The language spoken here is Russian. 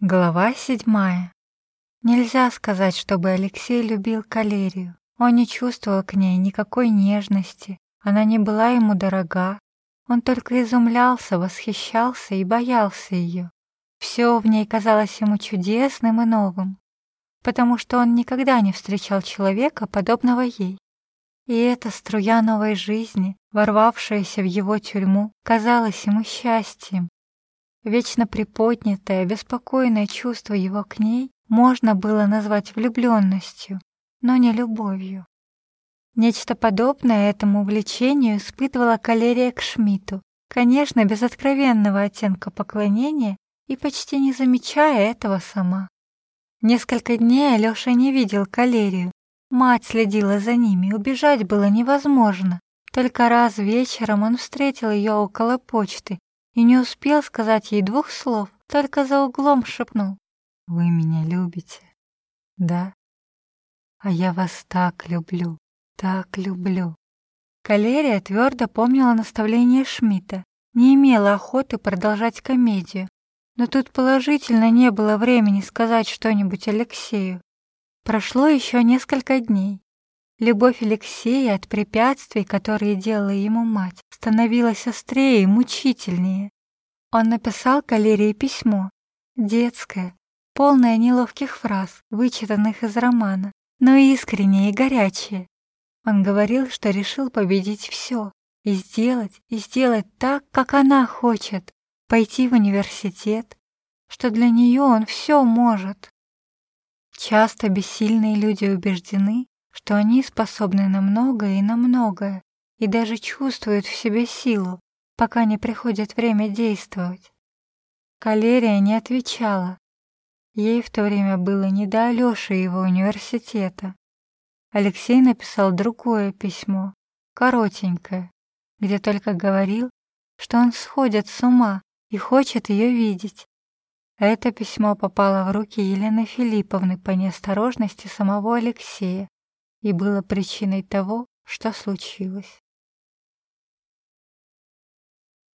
Глава седьмая. Нельзя сказать, чтобы Алексей любил калерию. Он не чувствовал к ней никакой нежности, она не была ему дорога. Он только изумлялся, восхищался и боялся ее. Все в ней казалось ему чудесным и новым, потому что он никогда не встречал человека, подобного ей. И эта струя новой жизни, ворвавшаяся в его тюрьму, казалась ему счастьем, Вечно приподнятое, беспокойное чувство его к ней можно было назвать влюбленностью, но не любовью. Нечто подобное этому увлечению испытывала калерия к Шмидту, конечно, без откровенного оттенка поклонения и почти не замечая этого сама. Несколько дней Алёша не видел калерию. Мать следила за ними, убежать было невозможно. Только раз вечером он встретил ее около почты и не успел сказать ей двух слов, только за углом шепнул. «Вы меня любите?» «Да». «А я вас так люблю, так люблю». Калерия твердо помнила наставление Шмидта, не имела охоты продолжать комедию, но тут положительно не было времени сказать что-нибудь Алексею. Прошло еще несколько дней. Любовь Алексея от препятствий, которые делала ему мать, становилась острее и мучительнее. Он написал Калерии письмо, детское, полное неловких фраз, вычитанных из романа, но искреннее и горячее. Он говорил, что решил победить все и сделать, и сделать так, как она хочет, пойти в университет, что для нее он все может. Часто бессильные люди убеждены, что они способны на многое и на многое, и даже чувствуют в себе силу, пока не приходит время действовать. Калерия не отвечала. Ей в то время было не до Алёши и его университета. Алексей написал другое письмо, коротенькое, где только говорил, что он сходит с ума и хочет ее видеть. Это письмо попало в руки Елены Филипповны по неосторожности самого Алексея и было причиной того, что случилось.